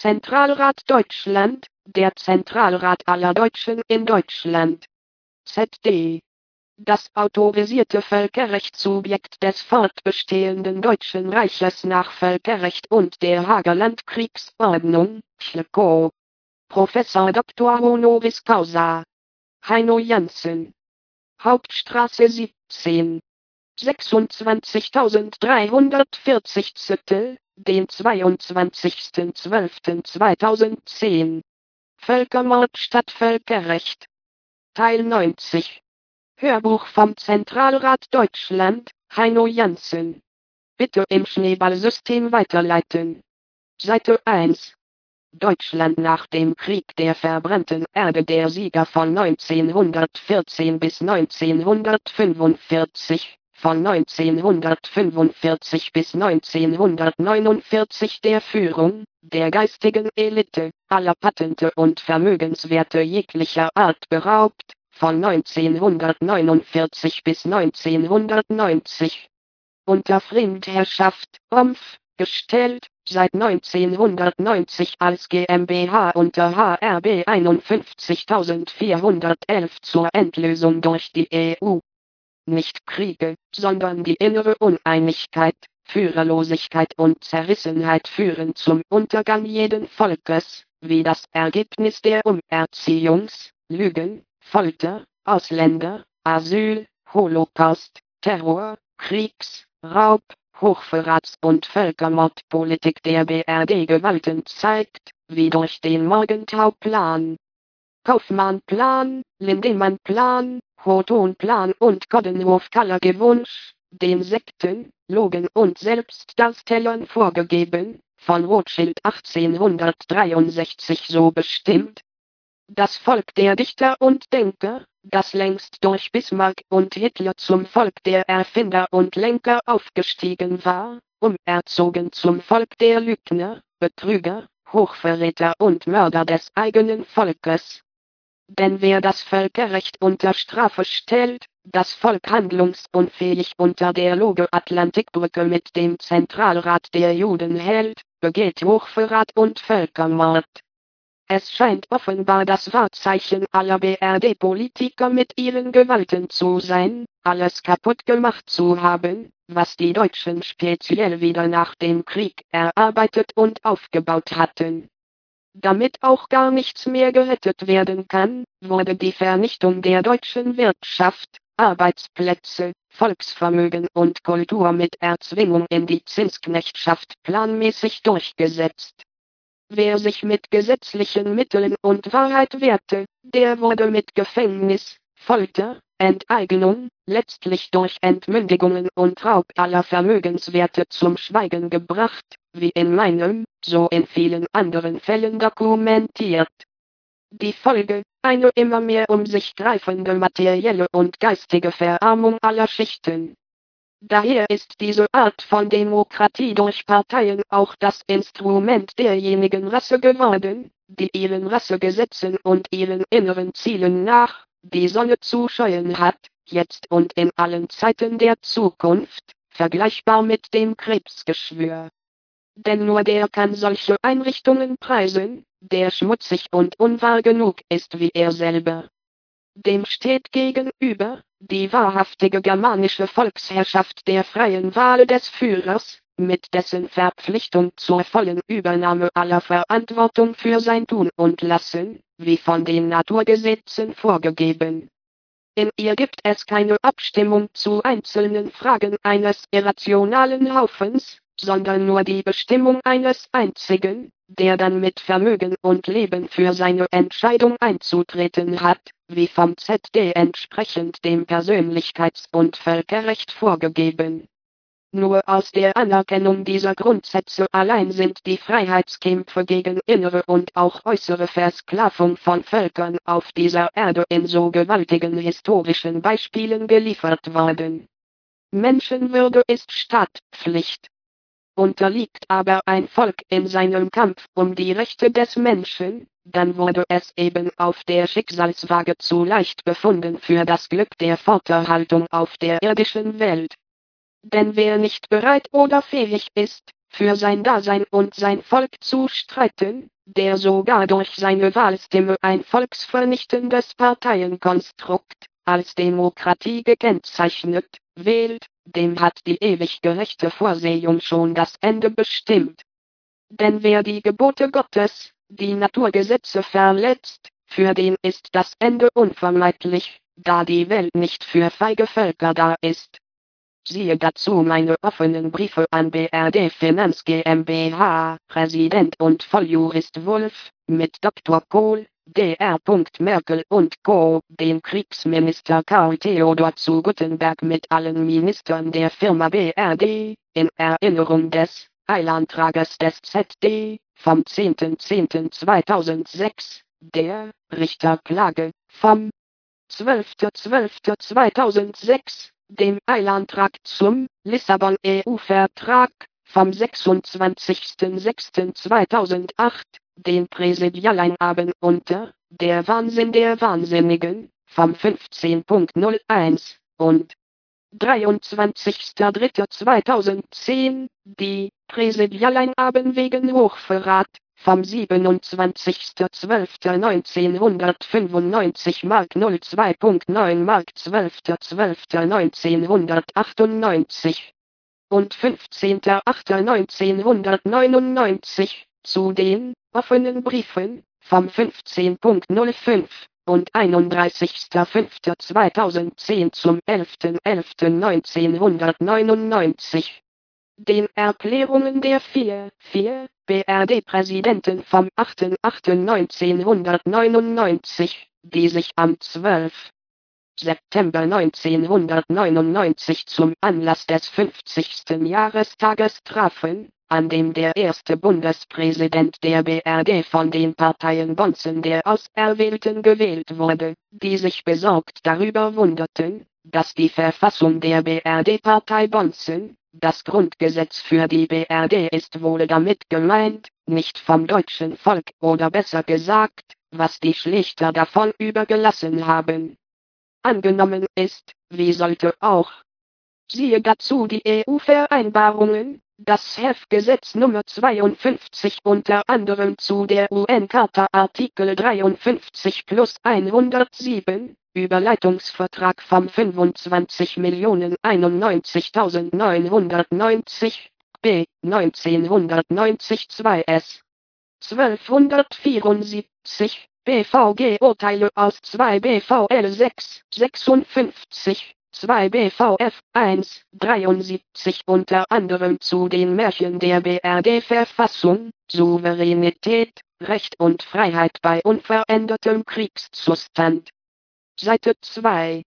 Zentralrat Deutschland, der Zentralrat aller Deutschen in Deutschland. ZD. Das autorisierte Völkerrechtssubjekt des fortbestehenden Deutschen Reiches nach Völkerrecht und der Hager Landkriegsordnung, Schlekow. Professor Dr. Honoris Causa. Heino Janssen. Hauptstraße 17. 26.340 Zettel, den 22.12.2010. Völkermord statt Völkerrecht. Teil 90. Hörbuch vom Zentralrat Deutschland, Heino Janssen. Bitte im Schneeballsystem weiterleiten. Seite 1. Deutschland nach dem Krieg der verbrannten Erde der Sieger von 1914 bis 1945 von 1945 bis 1949 der Führung, der geistigen Elite, aller Patente und Vermögenswerte jeglicher Art beraubt, von 1949 bis 1990. Unter Fremdherrschaft, OMF, gestellt, seit 1990 als GmbH unter HRB 51411 zur Endlösung durch die EU nicht Kriege, sondern die innere Uneinigkeit, Führerlosigkeit und Zerrissenheit führen zum Untergang jeden Volkes, wie das Ergebnis der Umerziehungs, Lügen, Folter, Ausländer, Asyl, Holocaust, Terror, Kriegs, Raub, Hochverrats- und Völkermordpolitik der BRD-Gewalten zeigt, wie durch den Morgenthau-Plan, Kaufmann-Plan, Lindemann-Plan, Protonplan und Goddenhof-Kaller Gewunsch, den Sekten, Logen und Selbstdarstellern vorgegeben, von Rothschild 1863 so bestimmt. Das Volk der Dichter und Denker, das längst durch Bismarck und Hitler zum Volk der Erfinder und Lenker aufgestiegen war, umerzogen zum Volk der Lügner, Betrüger, Hochverräter und Mörder des eigenen Volkes, denn wer das Völkerrecht unter Strafe stellt, das Volk handlungsunfähig unter der Loge Atlantikbrücke mit dem Zentralrat der Juden hält, begeht Hochverrat und Völkermord. Es scheint offenbar das Wahrzeichen aller BRD-Politiker mit ihren Gewalten zu sein, alles kaputt gemacht zu haben, was die Deutschen speziell wieder nach dem Krieg erarbeitet und aufgebaut hatten. Damit auch gar nichts mehr gerettet werden kann, wurde die Vernichtung der deutschen Wirtschaft, Arbeitsplätze, Volksvermögen und Kultur mit Erzwingung in die Zinsknechtschaft planmäßig durchgesetzt. Wer sich mit gesetzlichen Mitteln und Wahrheit wehrte, der wurde mit Gefängnis, Folter, Enteignung, letztlich durch Entmündigungen und Raub aller Vermögenswerte zum Schweigen gebracht, wie in meinem, so in vielen anderen Fällen dokumentiert. Die Folge, eine immer mehr um sich greifende materielle und geistige Verarmung aller Schichten. Daher ist diese Art von Demokratie durch Parteien auch das Instrument derjenigen Rasse geworden, die ihren Rassegesetzen und ihren inneren Zielen nach, die Sonne zu scheuen hat, jetzt und in allen Zeiten der Zukunft, vergleichbar mit dem Krebsgeschwür. Denn nur der kann solche Einrichtungen preisen, der schmutzig und unwahr genug ist wie er selber. Dem steht gegenüber, die wahrhaftige germanische Volksherrschaft der freien Wahl des Führers, mit dessen Verpflichtung zur vollen Übernahme aller Verantwortung für sein Tun und Lassen, wie von den Naturgesetzen vorgegeben. In ihr gibt es keine Abstimmung zu einzelnen Fragen eines irrationalen Haufens, sondern nur die Bestimmung eines einzigen, der dann mit Vermögen und Leben für seine Entscheidung einzutreten hat, wie vom ZD entsprechend dem Persönlichkeits- und Völkerrecht vorgegeben. Nur aus der Anerkennung dieser Grundsätze allein sind die Freiheitskämpfe gegen innere und auch äußere Versklavung von Völkern auf dieser Erde in so gewaltigen historischen Beispielen geliefert worden. Menschenwürde ist Stadtpflicht. Unterliegt aber ein Volk in seinem Kampf um die Rechte des Menschen, dann wurde es eben auf der Schicksalswaage zu leicht befunden für das Glück der Vorderhaltung auf der irdischen Welt. Denn wer nicht bereit oder fähig ist, für sein Dasein und sein Volk zu streiten, der sogar durch seine Wahlstimme ein volksvernichtendes Parteienkonstrukt, als Demokratie gekennzeichnet, wählt, dem hat die ewig gerechte Vorsehung schon das Ende bestimmt. Denn wer die Gebote Gottes, die Naturgesetze verletzt, für den ist das Ende unvermeidlich, da die Welt nicht für feige Völker da ist. Siehe dazu meine offenen Briefe an BRD Finanz GmbH, Präsident und Volljurist Wolf, mit Dr. Kohl, Dr. Merkel und Co., den Kriegsminister Karl Theodor zu Guttenberg mit allen Ministern der Firma BRD, in Erinnerung des Eilantragers des ZD, vom 10.10.2006, der Richterklage, vom 12.12.2006, dem Eilantrag zum Lissabon EU-Vertrag vom 26.06.2008, den Präsidialeinhaben unter Der Wahnsinn der Wahnsinnigen vom 15.01 und 23.03.2010, die Präsidialeinhaben wegen Hochverrat vom 27.12.1995 Mark 02.9 Mark 12.12.1998 und 15.08.1999 zu den offenen Briefen vom 15.05 und 31.05.2010 zum 11.11.1999 den Erklärungen der vier, vier BRD-Präsidenten vom 8.8.1999, die sich am 12. September 1999 zum Anlass des 50. Jahrestages trafen, an dem der erste Bundespräsident der BRD von den Parteien Bonzen der Auserwählten gewählt wurde, die sich besorgt darüber wunderten, dass die Verfassung der BRD-Partei Bonzen, das Grundgesetz für die BRD ist wohl damit gemeint, nicht vom deutschen Volk oder besser gesagt, was die Schlichter davon übergelassen haben. Angenommen ist, wie sollte auch. Siehe dazu die EU-Vereinbarungen, das Heftgesetz Nummer 52 unter anderem zu der UN-Charta Artikel 53 plus 107, Überleitungsvertrag vom 25.091.990 B 1990 2 S 1274 BVG Urteile aus 2 BVL 6 56 2 BVF 1 73 unter anderem zu den Märchen der BRD-Verfassung, Souveränität, Recht und Freiheit bei unverändertem Kriegszustand Seite 2.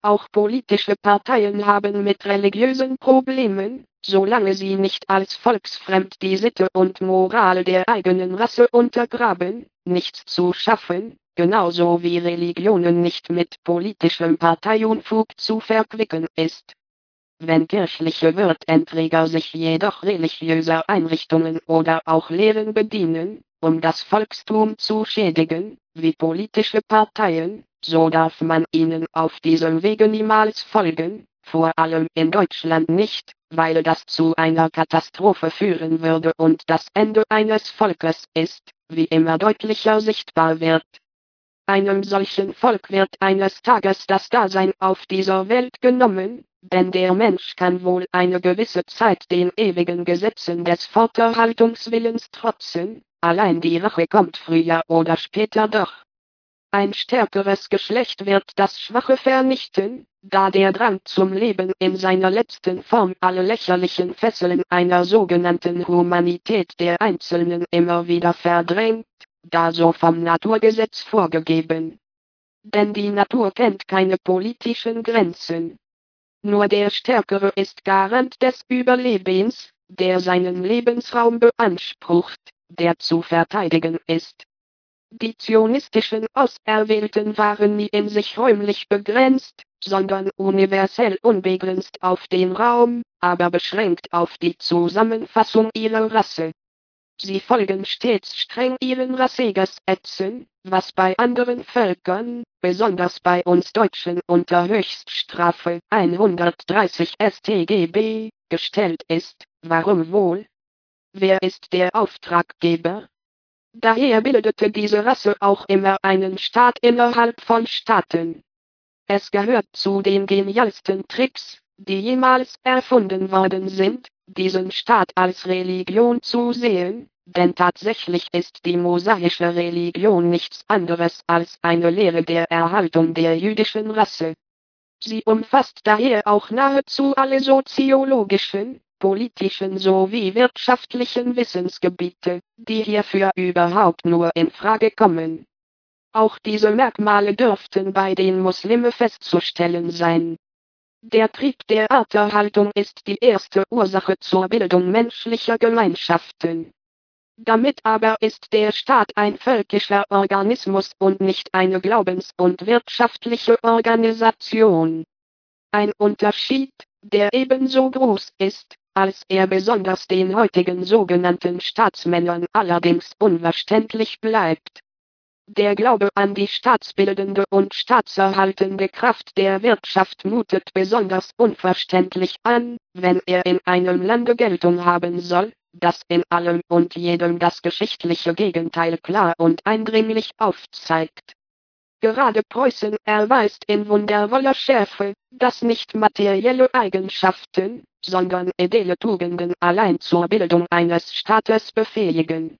Auch politische Parteien haben mit religiösen Problemen, solange sie nicht als volksfremd die Sitte und Moral der eigenen Rasse untergraben, nichts zu schaffen, genauso wie Religionen nicht mit politischem Parteiunfug zu verquicken ist. Wenn kirchliche Würdenträger sich jedoch religiöser Einrichtungen oder auch Lehren bedienen, um das Volkstum zu schädigen, wie politische Parteien, so darf man ihnen auf diesem Wege niemals folgen, vor allem in Deutschland nicht, weil das zu einer Katastrophe führen würde und das Ende eines Volkes ist, wie immer deutlicher sichtbar wird. Einem solchen Volk wird eines Tages das Dasein auf dieser Welt genommen, denn der Mensch kann wohl eine gewisse Zeit den ewigen Gesetzen des Forterhaltungswillens trotzen, allein die Rache kommt früher oder später doch. Ein stärkeres Geschlecht wird das Schwache vernichten, da der Drang zum Leben in seiner letzten Form alle lächerlichen Fesseln einer sogenannten Humanität der Einzelnen immer wieder verdrängt, da so vom Naturgesetz vorgegeben. Denn die Natur kennt keine politischen Grenzen. Nur der Stärkere ist Garant des Überlebens, der seinen Lebensraum beansprucht, der zu verteidigen ist. Die zionistischen Auserwählten waren nie in sich räumlich begrenzt, sondern universell unbegrenzt auf den Raum, aber beschränkt auf die Zusammenfassung ihrer Rasse. Sie folgen stets streng ihren Rassegesetzen, was bei anderen Völkern, besonders bei uns Deutschen unter Höchststrafe 130 StGB, gestellt ist, warum wohl? Wer ist der Auftraggeber? Daher bildete diese Rasse auch immer einen Staat innerhalb von Staaten. Es gehört zu den genialsten Tricks, die jemals erfunden worden sind, diesen Staat als Religion zu sehen, denn tatsächlich ist die mosaische Religion nichts anderes als eine Lehre der Erhaltung der jüdischen Rasse. Sie umfasst daher auch nahezu alle soziologischen, politischen sowie wirtschaftlichen Wissensgebiete, die hierfür überhaupt nur in Frage kommen. Auch diese Merkmale dürften bei den Muslimen festzustellen sein. Der Trieb der Arterhaltung ist die erste Ursache zur Bildung menschlicher Gemeinschaften. Damit aber ist der Staat ein völkischer Organismus und nicht eine glaubens- und wirtschaftliche Organisation. Ein Unterschied, der ebenso groß ist, als er besonders den heutigen sogenannten Staatsmännern allerdings unverständlich bleibt. Der Glaube an die staatsbildende und staatserhaltende Kraft der Wirtschaft mutet besonders unverständlich an, wenn er in einem Lande Geltung haben soll, das in allem und jedem das geschichtliche Gegenteil klar und eindringlich aufzeigt. Gerade Preußen erweist in wundervoller Schärfe, dass nicht materielle Eigenschaften, sondern edle Tugenden allein zur Bildung eines Staates befähigen.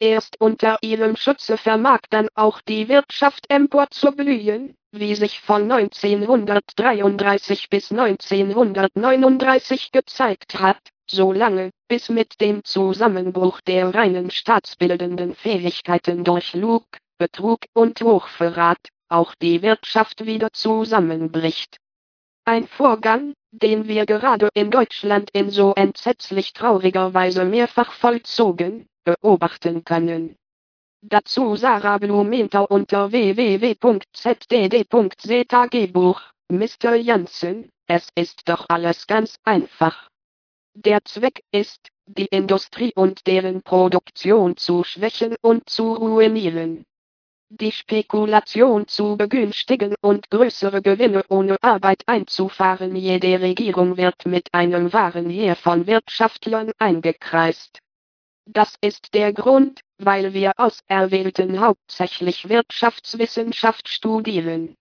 Erst unter ihrem Schutze vermag dann auch die Wirtschaft empor zu blühen, wie sich von 1933 bis 1939 gezeigt hat, solange, bis mit dem Zusammenbruch der reinen staatsbildenden Fähigkeiten durch Lug, Betrug und Hochverrat, auch die Wirtschaft wieder zusammenbricht. Ein Vorgang, den wir gerade in Deutschland in so entsetzlich trauriger Weise mehrfach vollzogen, beobachten können. Dazu Sarah Blumenthal unter www.zdd.ztagbuch, Mr. Janssen, es ist doch alles ganz einfach. Der Zweck ist, die Industrie und deren Produktion zu schwächen und zu ruinieren. Die Spekulation zu begünstigen und größere Gewinne ohne Arbeit einzufahren. Jede Regierung wird mit einem wahren Heer von Wirtschaftlern eingekreist. Das ist der Grund, weil wir Auserwählten hauptsächlich Wirtschaftswissenschaft studieren.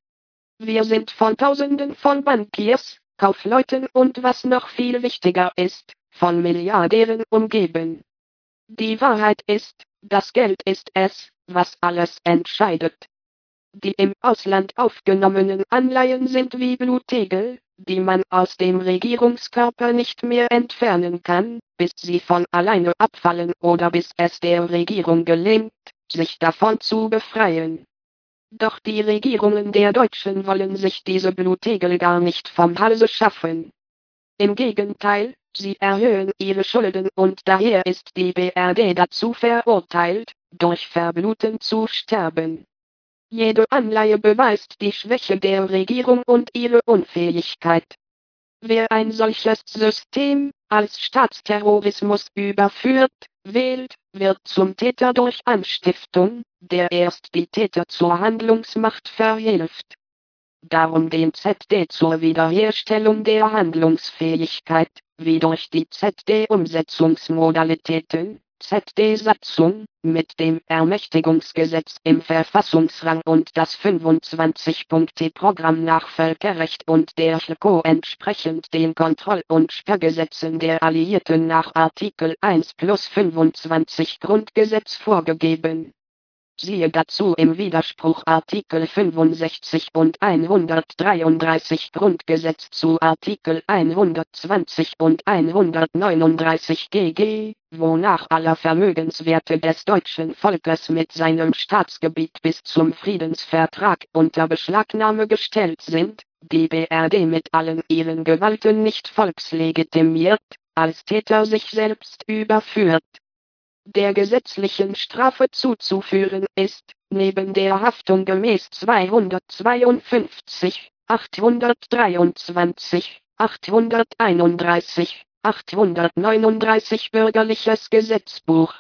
Wir sind von Tausenden von Bankiers, Kaufleuten und was noch viel wichtiger ist, von Milliardären umgeben. Die Wahrheit ist, das Geld ist es, was alles entscheidet. Die im Ausland aufgenommenen Anleihen sind wie Blutegel, die man aus dem Regierungskörper nicht mehr entfernen kann, bis sie von alleine abfallen oder bis es der Regierung gelingt, sich davon zu befreien. Doch die Regierungen der Deutschen wollen sich diese Blutegel gar nicht vom Halse schaffen. Im Gegenteil, sie erhöhen ihre Schulden und daher ist die BRD dazu verurteilt, durch Verbluten zu sterben. Jede Anleihe beweist die Schwäche der Regierung und ihre Unfähigkeit. Wer ein solches System als Staatsterrorismus überführt, wählt, wird zum Täter durch Anstiftung, der erst die Täter zur Handlungsmacht verhilft. Darum den ZD zur Wiederherstellung der Handlungsfähigkeit, wie durch die ZD-Umsetzungsmodalitäten, ZD-Satzung, mit dem Ermächtigungsgesetz im Verfassungsrang und das 25-Punkte-Programm nach Völkerrecht und der CHLCO entsprechend den Kontroll- und Sperrgesetzen der Alliierten nach Artikel 1 plus 25 Grundgesetz vorgegeben Siehe dazu im Widerspruch Artikel 65 und 133 Grundgesetz zu Artikel 120 und 139 GG, wonach aller Vermögenswerte des deutschen Volkes mit seinem Staatsgebiet bis zum Friedensvertrag unter Beschlagnahme gestellt sind, die BRD mit allen ihren Gewalten nicht volkslegitimiert, als Täter sich selbst überführt der gesetzlichen Strafe zuzuführen ist, neben der Haftung gemäß 252, 823, 831, 839 Bürgerliches Gesetzbuch.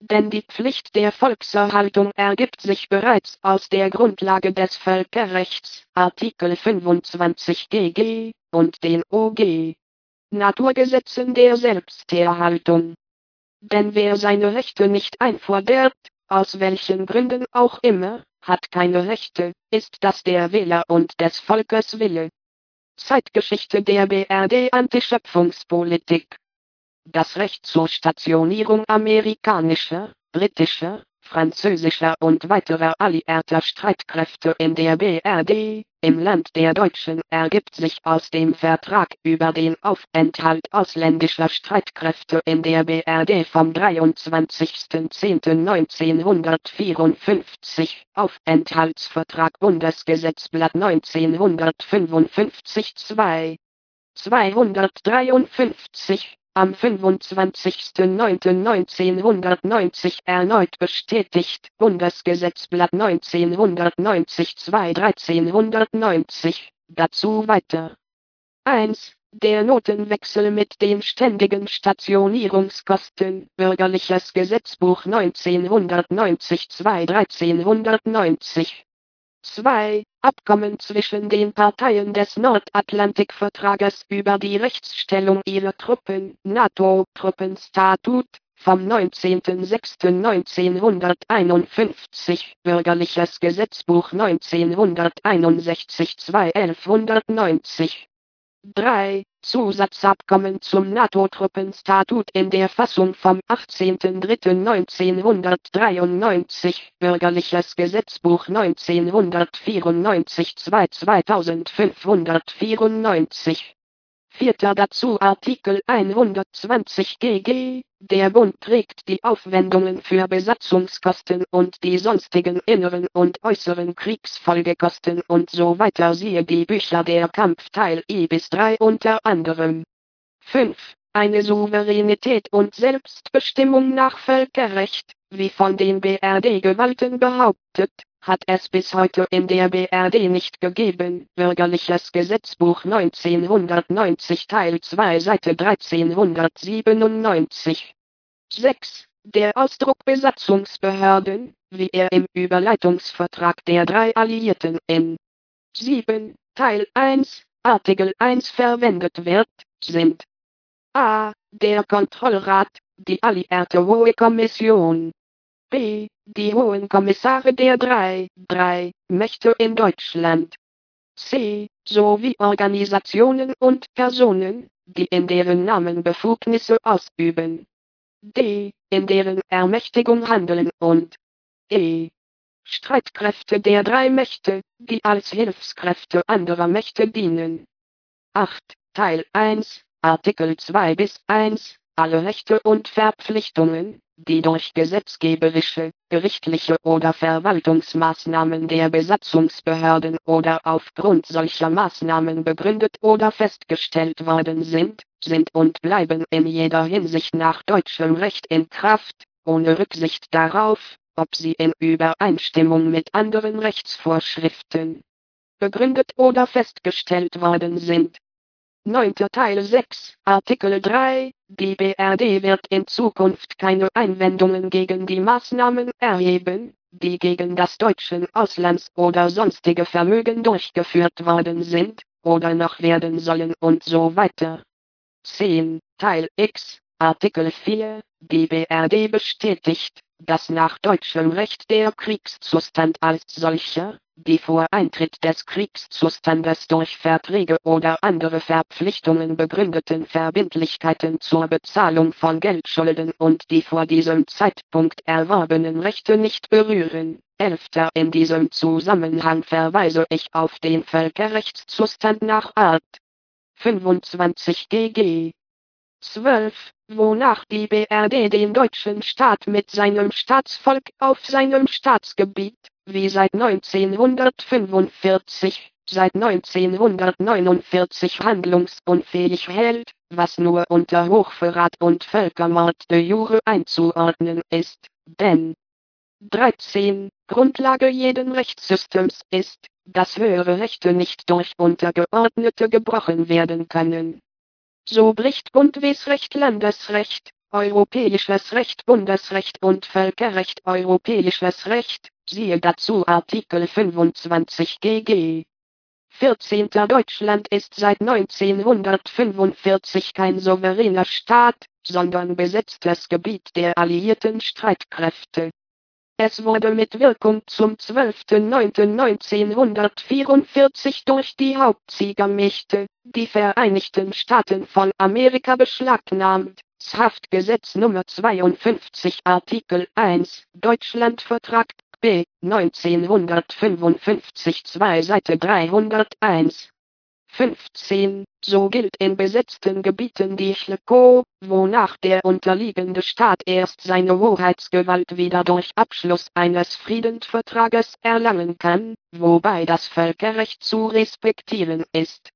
Denn die Pflicht der Volkserhaltung ergibt sich bereits aus der Grundlage des Völkerrechts, Artikel 25 GG, und den OG. Naturgesetzen der Selbsterhaltung. Denn wer seine Rechte nicht einfordert, aus welchen Gründen auch immer, hat keine Rechte, ist das der Wähler und des Volkes Wille. Zeitgeschichte der BRD Antischöpfungspolitik Das Recht zur Stationierung amerikanischer, britischer, französischer und weiterer alliierter Streitkräfte in der BRD, im Land der Deutschen, ergibt sich aus dem Vertrag über den Aufenthalt ausländischer Streitkräfte in der BRD vom 23.10.1954, Aufenthaltsvertrag Bundesgesetzblatt 1955 2. 253 am 25.09.1990 erneut bestätigt. Bundesgesetzblatt 1990 2 1390. Dazu weiter. 1. Der Notenwechsel mit den ständigen Stationierungskosten. Bürgerliches Gesetzbuch 1990 2 1390. 2. Abkommen zwischen den Parteien des Nordatlantikvertrages über die Rechtsstellung ihrer Truppen, NATO-Truppenstatut, vom 19.06.1951, Bürgerliches Gesetzbuch 1961 2 1190. 3. Zusatzabkommen zum NATO-Truppenstatut in der Fassung vom 18.03.1993 Bürgerliches Gesetzbuch 1994 2 2594 Vierter dazu Artikel 120 GG. Der Bund trägt die Aufwendungen für Besatzungskosten und die sonstigen inneren und äußeren Kriegsfolgekosten und so weiter siehe die Bücher der Kampfteil I bis 3 unter anderem. 5. Eine Souveränität und Selbstbestimmung nach Völkerrecht, wie von den BRD-Gewalten behauptet, hat es bis heute in der BRD nicht gegeben. Bürgerliches Gesetzbuch 1990 Teil 2 Seite 1397. 6. Der Ausdruck Besatzungsbehörden, wie er im Überleitungsvertrag der drei Alliierten in 7. Teil 1 Artikel 1 verwendet wird, sind a. Der Kontrollrat, die Alliierte Hohe Kommission. b die Hohen Kommissare der drei, drei Mächte in Deutschland. C. sowie Organisationen und Personen, die in deren Namen Befugnisse ausüben. D. in deren Ermächtigung handeln und E. Streitkräfte der drei Mächte, die als Hilfskräfte anderer Mächte dienen. 8. Teil 1, Artikel 2 bis 1, alle Rechte und Verpflichtungen, die durch gesetzgeberische, gerichtliche oder Verwaltungsmaßnahmen der Besatzungsbehörden oder aufgrund solcher Maßnahmen begründet oder festgestellt worden sind, sind und bleiben in jeder Hinsicht nach deutschem Recht in Kraft, ohne Rücksicht darauf, ob sie in Übereinstimmung mit anderen Rechtsvorschriften begründet oder festgestellt worden sind. 9. Teil 6, Artikel 3, die BRD wird in Zukunft keine Einwendungen gegen die Maßnahmen erheben, die gegen das deutsche Auslands- oder sonstige Vermögen durchgeführt worden sind, oder noch werden sollen und so weiter. 10. Teil X, Artikel 4, die BRD bestätigt, dass nach deutschem Recht der Kriegszustand als solcher, die vor Eintritt des Kriegszustandes durch Verträge oder andere Verpflichtungen begründeten Verbindlichkeiten zur Bezahlung von Geldschulden und die vor diesem Zeitpunkt erworbenen Rechte nicht berühren. Elfter in diesem Zusammenhang verweise ich auf den Völkerrechtszustand nach Art 25 GG. 12, wonach die BRD den deutschen Staat mit seinem Staatsvolk auf seinem Staatsgebiet wie seit 1945, seit 1949 handlungsunfähig hält, was nur unter Hochverrat und Völkermord de jure einzuordnen ist, denn 13. Grundlage jeden Rechtssystems ist, dass höhere Rechte nicht durch untergeordnete gebrochen werden können. So bricht Bundesrecht Landesrecht, europäisches Recht Bundesrecht und Völkerrecht europäisches Recht, Siehe dazu Artikel 25 GG. 14. Deutschland ist seit 1945 kein souveräner Staat, sondern besetztes Gebiet der alliierten Streitkräfte. Es wurde mit Wirkung zum 12.09.1944 durch die Hauptsiegermächte, die Vereinigten Staaten von Amerika beschlagnahmt. Haftgesetz Nummer 52 Artikel 1 Deutschlandvertrag B 1955 2 Seite 301 15. So gilt in besetzten Gebieten die Chleko, wonach der unterliegende Staat erst seine Hoheitsgewalt wieder durch Abschluss eines Friedensvertrages erlangen kann, wobei das Völkerrecht zu respektieren ist.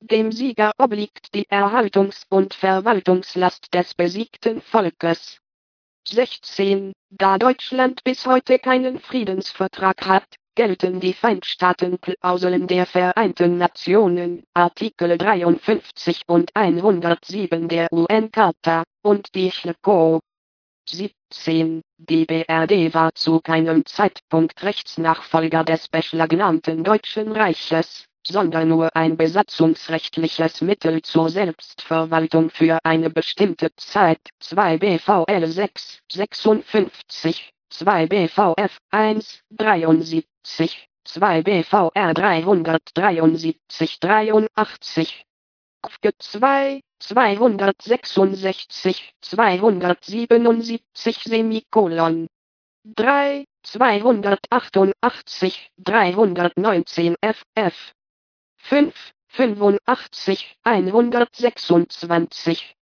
Dem Sieger obliegt die Erhaltungs- und Verwaltungslast des besiegten Volkes. 16. Da Deutschland bis heute keinen Friedensvertrag hat, gelten die Feindstaatenklauseln der Vereinten Nationen, Artikel 53 und 107 der UN-Charta, und die Schleko. 17. Die BRD war zu keinem Zeitpunkt Rechtsnachfolger des beschlagnahmten Deutschen Reiches, sondern nur ein besatzungsrechtliches Mittel zur Selbstverwaltung für eine bestimmte Zeit. 2 BVL 6, 56, 2 BVF 1, 73, 2 BVR 373 83, KFG 2, 266, 277 Semikolon. 3, 288, 319 FF 5, 85, 126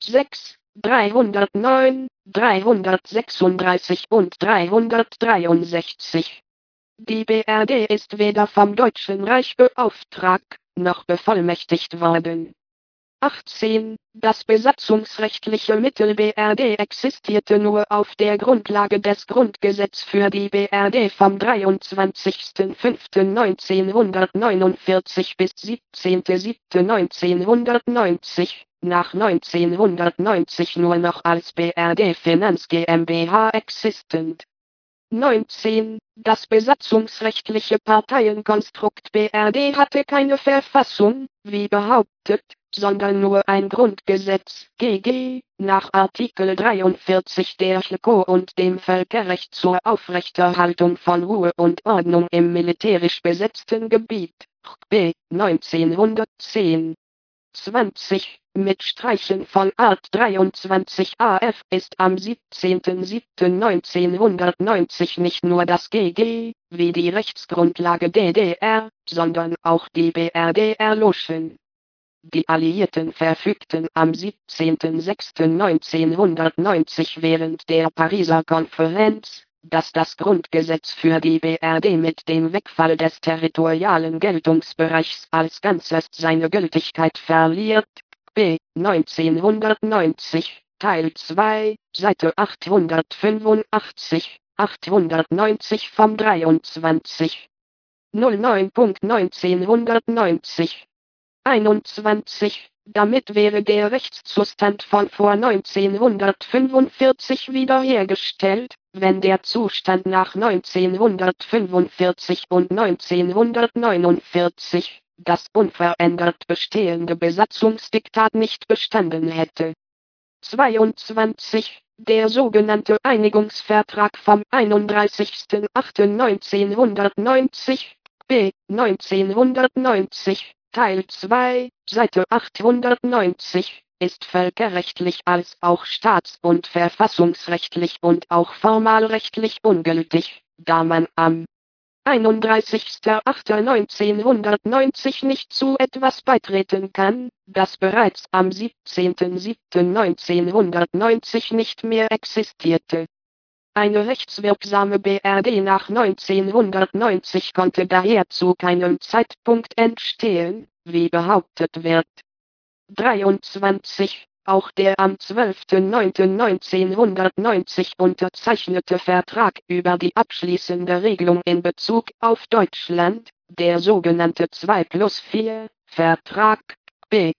6, 309, 336 und 363. Die BRD ist weder vom Deutschen Reich beauftragt, noch bevollmächtigt worden. 18. Das besatzungsrechtliche Mittel BRD existierte nur auf der Grundlage des Grundgesetz für die BRD vom 23.05.1949 bis 17.07.1990 nach 1990 nur noch als BRD Finanz GmbH existent. 19. Das besatzungsrechtliche Parteienkonstrukt BRD hatte keine Verfassung, wie behauptet, sondern nur ein Grundgesetz GG, nach Artikel 43 der Schleco und dem Völkerrecht zur Aufrechterhaltung von Ruhe und Ordnung im militärisch besetzten Gebiet. B. 1910. 20. Mit Streichen von Art 23 AF ist am 17.07.1990 nicht nur das GG, wie die Rechtsgrundlage DDR, sondern auch die BRD erloschen. Die Alliierten verfügten am 17.06.1990 während der Pariser Konferenz, dass das Grundgesetz für die BRD mit dem Wegfall des territorialen Geltungsbereichs als Ganzes seine Gültigkeit verliert. B. 1990, Teil 2, Seite 885, 890 vom 23. 09.1990 21. Damit wäre der Rechtszustand von vor 1945 wiederhergestellt, wenn der Zustand nach 1945 und 1949 das unverändert bestehende Besatzungsdiktat nicht bestanden hätte. 22. Der sogenannte Einigungsvertrag vom 31.08.1990 B. 1990 Teil 2, Seite 890, ist völkerrechtlich als auch staats- und verfassungsrechtlich und auch formalrechtlich ungültig, da man am 31.08.1990 nicht zu etwas beitreten kann, das bereits am 17.07.1990 nicht mehr existierte. Eine rechtswirksame BRD nach 1990 konnte daher zu keinem Zeitpunkt entstehen, wie behauptet wird. 23. Auch der am 12.09.1990 unterzeichnete Vertrag über die abschließende Regelung in Bezug auf Deutschland, der sogenannte 2 plus 4 Vertrag B.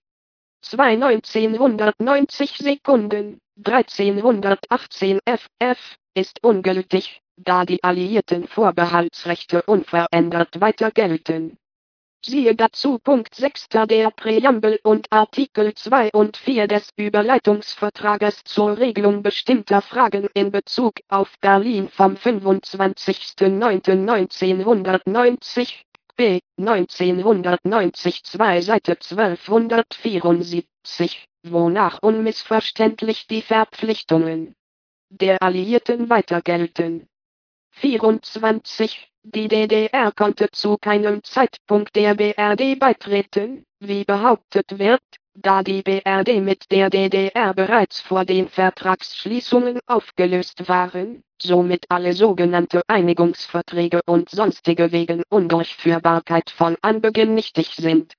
2 1990 Sekunden 1318 FF ist ungültig, da die alliierten Vorbehaltsrechte unverändert weiter gelten. Siehe dazu Punkt 6 der Präambel und Artikel 2 und 4 des Überleitungsvertrages zur Regelung bestimmter Fragen in Bezug auf Berlin vom 25.09.1990 B. 1990 2 Seite 1274, wonach unmissverständlich die Verpflichtungen der Alliierten weiter gelten. 24. Die DDR konnte zu keinem Zeitpunkt der BRD beitreten, wie behauptet wird, da die BRD mit der DDR bereits vor den Vertragsschließungen aufgelöst waren, somit alle sogenannte Einigungsverträge und sonstige wegen Undurchführbarkeit von Anbeginn nichtig sind.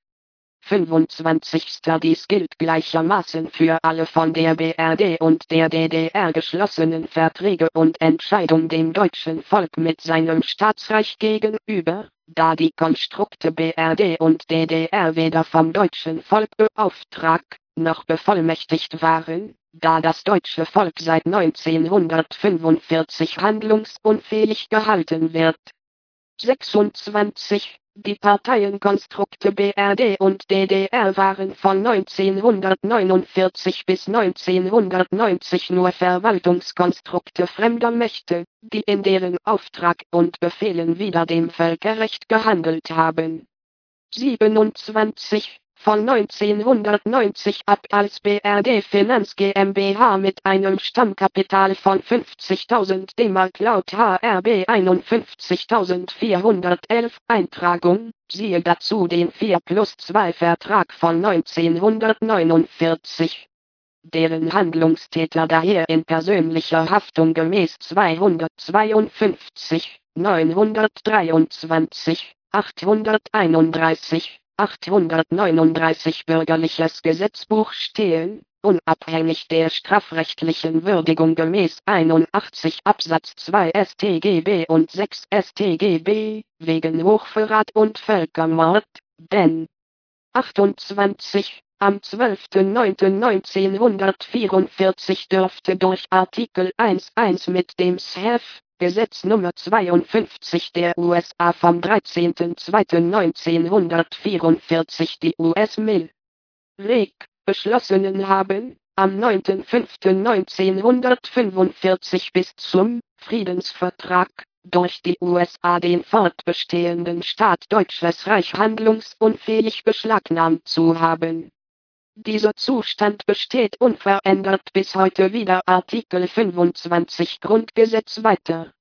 25. Dies gilt gleichermaßen für alle von der BRD und der DDR geschlossenen Verträge und Entscheidung dem deutschen Volk mit seinem Staatsreich gegenüber, da die Konstrukte BRD und DDR weder vom deutschen Volk beauftragt noch bevollmächtigt waren, da das deutsche Volk seit 1945 handlungsunfähig gehalten wird. 26 die Parteienkonstrukte BRD und DDR waren von 1949 bis 1990 nur Verwaltungskonstrukte fremder Mächte, die in deren Auftrag und Befehlen wider dem Völkerrecht gehandelt haben. 27 von 1990 ab als BRD Finanz GmbH mit einem Stammkapital von 50.000 DM laut HRB 51.411 Eintragung, siehe dazu den 4 plus 2 Vertrag von 1949 deren Handlungstäter daher in persönlicher Haftung gemäß 252, 923, 831, 839 Bürgerliches Gesetzbuch stehen, unabhängig der strafrechtlichen Würdigung gemäß 81 Absatz 2 StGB und 6 StGB, wegen Hochverrat und Völkermord, denn 28 am 12.09.1944 dürfte durch Artikel 1.1 mit dem SHEF Gesetz Nummer 52 der USA vom 13.02.1944 die US-Mill. Reg beschlossen haben, am 9.05.1945 bis zum Friedensvertrag durch die USA den fortbestehenden Staat Deutsches Reich handlungsunfähig beschlagnahmt zu haben dieser Zustand besteht unverändert bis heute wieder Artikel 25 Grundgesetz weiter.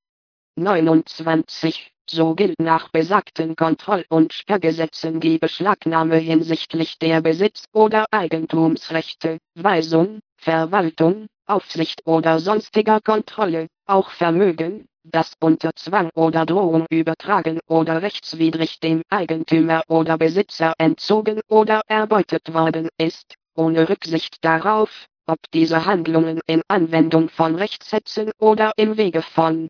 29. So gilt nach besagten Kontroll- und Sperrgesetzen die Beschlagnahme hinsichtlich der Besitz- oder Eigentumsrechte, Weisung, Verwaltung, Aufsicht oder sonstiger Kontrolle, auch Vermögen, das unter Zwang oder Drohung übertragen oder rechtswidrig dem Eigentümer oder Besitzer entzogen oder erbeutet worden ist, ohne Rücksicht darauf, ob diese Handlungen in Anwendung von Rechtssätzen oder im Wege von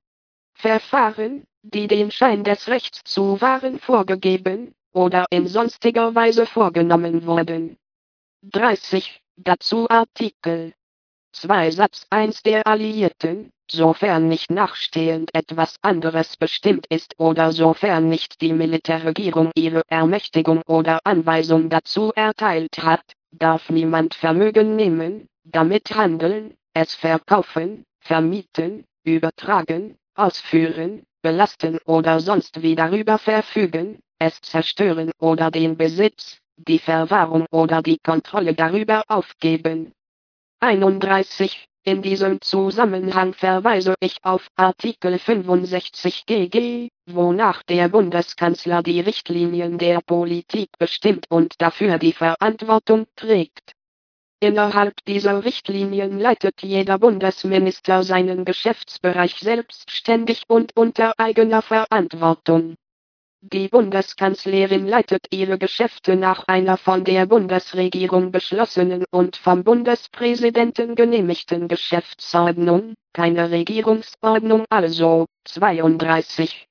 Verfahren, die den Schein des Rechts zu wahren vorgegeben oder in sonstiger Weise vorgenommen wurden. 30. Dazu Artikel 2 Satz 1 der Alliierten, sofern nicht nachstehend etwas anderes bestimmt ist oder sofern nicht die Militärregierung ihre Ermächtigung oder Anweisung dazu erteilt hat, darf niemand Vermögen nehmen, damit handeln, es verkaufen, vermieten, übertragen, ausführen, belasten oder sonst wie darüber verfügen, es zerstören oder den Besitz, die Verwahrung oder die Kontrolle darüber aufgeben. 31 in diesem Zusammenhang verweise ich auf Artikel 65 GG, wonach der Bundeskanzler die Richtlinien der Politik bestimmt und dafür die Verantwortung trägt. Innerhalb dieser Richtlinien leitet jeder Bundesminister seinen Geschäftsbereich selbstständig und unter eigener Verantwortung. Die Bundeskanzlerin leitet ihre Geschäfte nach einer von der Bundesregierung beschlossenen und vom Bundespräsidenten genehmigten Geschäftsordnung, keine Regierungsordnung also. 32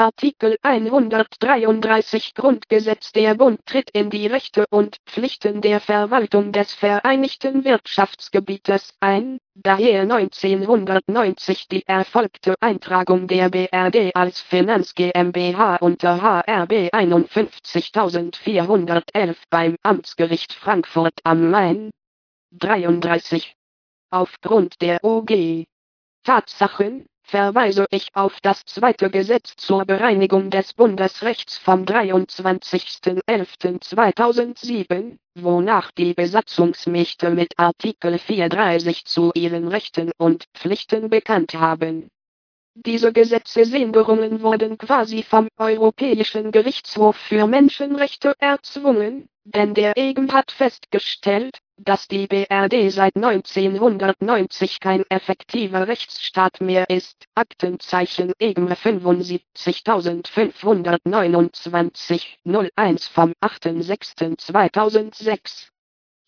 Artikel 133 Grundgesetz Der Bund tritt in die Rechte und Pflichten der Verwaltung des Vereinigten Wirtschaftsgebietes ein, daher 1990 die erfolgte Eintragung der BRD als Finanz GmbH unter HRB 51411 beim Amtsgericht Frankfurt am Main. 33. Aufgrund der OG Tatsachen verweise ich auf das zweite Gesetz zur Bereinigung des Bundesrechts vom 23.11.2007, wonach die Besatzungsmächte mit Artikel 34 zu ihren Rechten und Pflichten bekannt haben. Diese Gesetzesänderungen wurden quasi vom Europäischen Gerichtshof für Menschenrechte erzwungen, denn der EGM hat festgestellt, dass die BRD seit 1990 kein effektiver Rechtsstaat mehr ist. Aktenzeichen EGM 75529 01 vom 8.06.2006.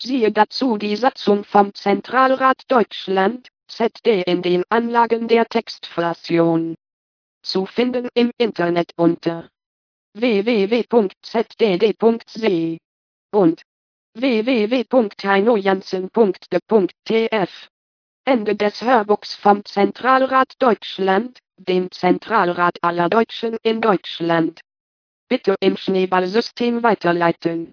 Siehe dazu die Satzung vom Zentralrat Deutschland, ZD in den Anlagen der Textflation. Zu finden im Internet unter www.zdd.de und www.heinojansen.de.tf. Ende des Hörbuchs vom Zentralrat Deutschland, dem Zentralrat aller Deutschen in Deutschland. Bitte im Schneeballsystem weiterleiten.